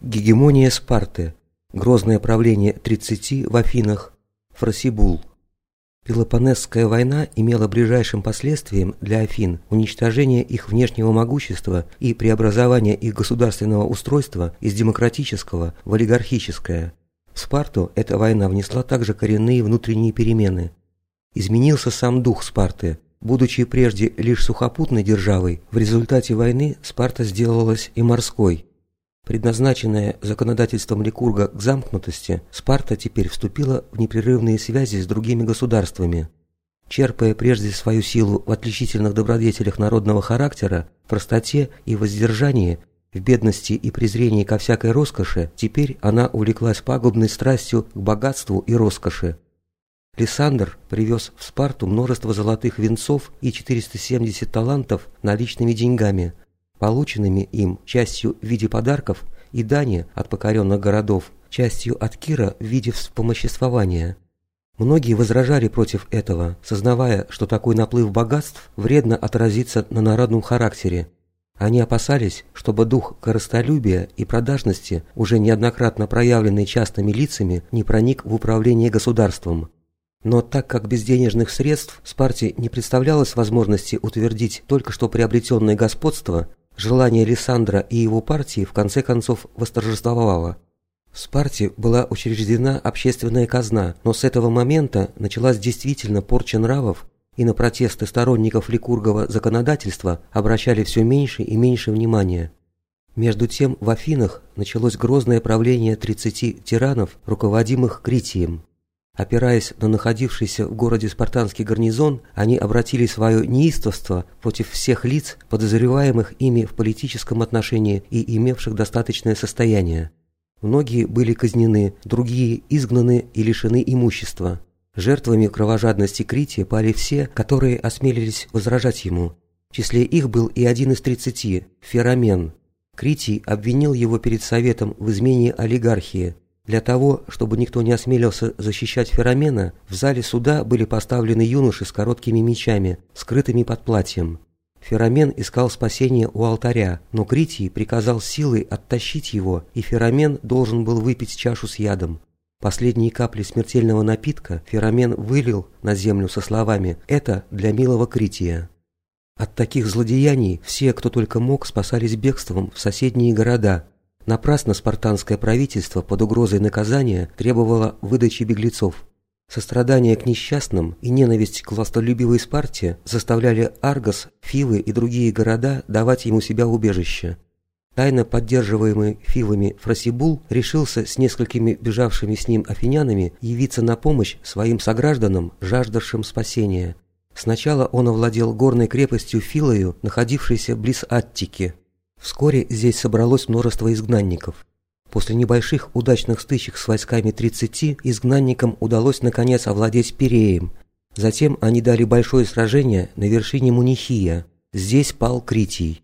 Гегемония Спарты. Грозное правление 30 в Афинах. Фросибул. Пелопонесская война имела ближайшим последствием для Афин уничтожение их внешнего могущества и преобразование их государственного устройства из демократического в олигархическое. В Спарту эта война внесла также коренные внутренние перемены. Изменился сам дух Спарты. Будучи прежде лишь сухопутной державой, в результате войны Спарта сделалась и морской – Предназначенная законодательством Ликурга к замкнутости, Спарта теперь вступила в непрерывные связи с другими государствами. Черпая прежде свою силу в отличительных добродетелях народного характера, простоте и воздержании, в бедности и презрении ко всякой роскоши, теперь она увлеклась пагубной страстью к богатству и роскоши. Лисандр привез в Спарту множество золотых венцов и 470 талантов наличными деньгами – полученными им частью в виде подарков и дани от покоренных городов, частью от Кира в виде вспомоществования. Многие возражали против этого, сознавая, что такой наплыв богатств вредно отразится на народном характере. Они опасались, чтобы дух корыстолюбия и продажности, уже неоднократно проявленный частными лицами, не проник в управление государством. Но так как без денежных средств Спарте не представлялось возможности утвердить только что приобретенное господство, Желание Лиссандра и его партии в конце концов восторжествовало. В Спарте была учреждена общественная казна, но с этого момента началась действительно порча нравов, и на протесты сторонников Ликургова законодательства обращали все меньше и меньше внимания. Между тем в Афинах началось грозное правление 30 тиранов, руководимых Критием. Опираясь на находившийся в городе спартанский гарнизон, они обратили свое неистовство против всех лиц, подозреваемых ими в политическом отношении и имевших достаточное состояние. Многие были казнены, другие изгнаны и лишены имущества. Жертвами кровожадности Крития пали все, которые осмелились возражать ему. В числе их был и один из тридцати – Ферамен. Критий обвинил его перед советом в измене олигархии – для того, чтобы никто не осмелился защищать Феромена, в зале суда были поставлены юноши с короткими мечами, скрытыми под платьем. Феромен искал спасения у алтаря, но Критий приказал силой оттащить его, и Феромен должен был выпить чашу с ядом. Последние капли смертельного напитка Феромен вылил на землю со словами «Это для милого Крития». От таких злодеяний все, кто только мог, спасались бегством в соседние города – Напрасно спартанское правительство под угрозой наказания требовало выдачи беглецов. Сострадание к несчастным и ненависть к властолюбивой Спарте заставляли Аргос, Фивы и другие города давать ему себя убежище. Тайно поддерживаемый Фивами Фросибул решился с несколькими бежавшими с ним афинянами явиться на помощь своим согражданам, жаждавшим спасения. Сначала он овладел горной крепостью Филою, находившейся близ Аттики, Вскоре здесь собралось множество изгнанников. После небольших удачных стычек с войсками 30 изгнанникам удалось наконец овладеть Пиреем. Затем они дали большое сражение на вершине Мунихия. Здесь пал Критий.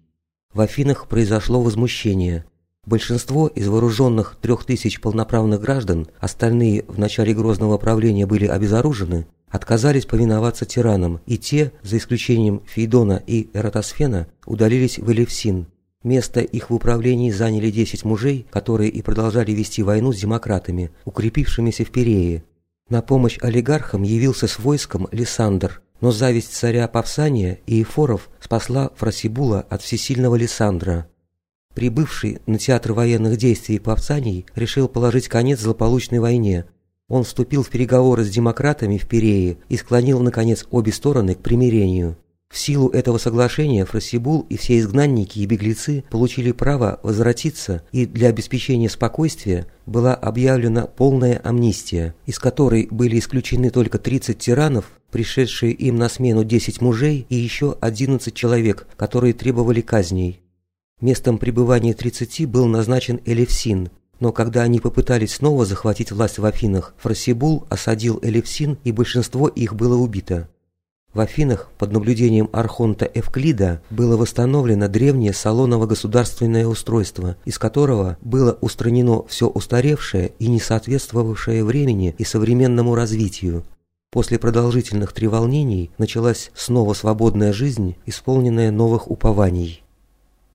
В Афинах произошло возмущение. Большинство из вооруженных трех тысяч полноправных граждан, остальные в начале грозного правления были обезоружены, отказались повиноваться тиранам, и те, за исключением Фейдона и Эратосфена, удалились в Элевсин, Место их в управлении заняли 10 мужей, которые и продолжали вести войну с демократами, укрепившимися в Перее. На помощь олигархам явился с войском Лисандр, но зависть царя Павсания и Эфоров спасла Фрасибула от всесильного Лисандра. Прибывший на театр военных действий Павсаний решил положить конец злополучной войне. Он вступил в переговоры с демократами в Перее и склонил, наконец, обе стороны к примирению. В силу этого соглашения Фросибул и все изгнанники и беглецы получили право возвратиться, и для обеспечения спокойствия была объявлена полная амнистия, из которой были исключены только 30 тиранов, пришедшие им на смену 10 мужей и еще 11 человек, которые требовали казней. Местом пребывания 30 был назначен Элевсин, но когда они попытались снова захватить власть в Афинах, Фросибул осадил Элевсин и большинство их было убито. В Афинах под наблюдением архонта Эвклида было восстановлено древнее салоново-государственное устройство, из которого было устранено все устаревшее и не соответствовавшее времени и современному развитию. После продолжительных треволнений началась снова свободная жизнь, исполненная новых упований.